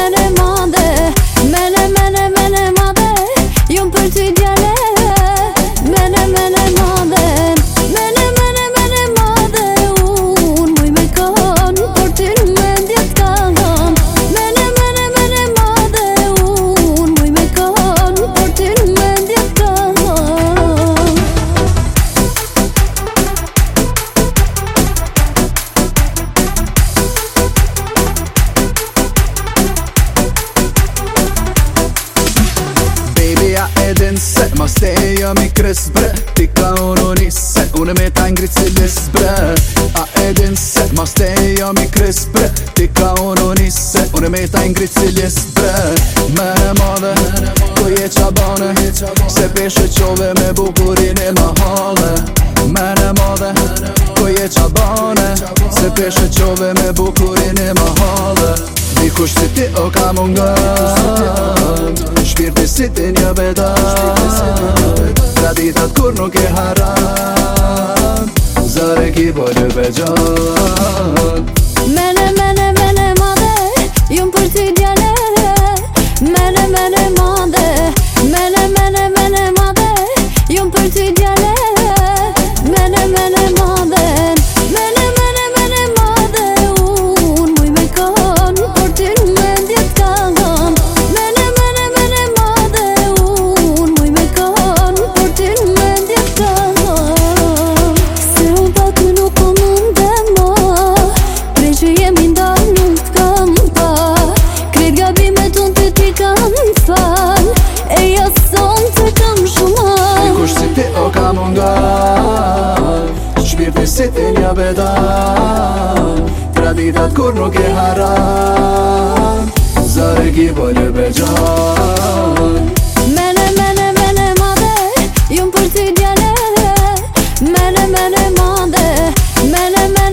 mene mane mene mene mene edin se Mos te e jam i krys bre Ti ka uroni se Une me ta ngrit si bre A edin se Mos te e jam i krys bre Ti ka uroni se Une me ta ngrit si lis bre Mere madhe Ku je qa Se peshe qove me bukurin e mahale Mere madhe Ku je qa Se peshe qove me bukurin e mahale Dikush si ti o ka mungë Nështë t'i kështë në në në në në Krati t'atë kur nuk e harang Zare k'i bëjë në në në në E jesë jo sonë të kam shumar E kushë si ti o ka mungar Shpirti si ti një bedar Pra ditat kur nuk e harar Zarek i bojnë e bejtë gjanë Mene, mene, mene, mene, më dhe Jumë për ti djane Mene, mene, mene, Mene, mene,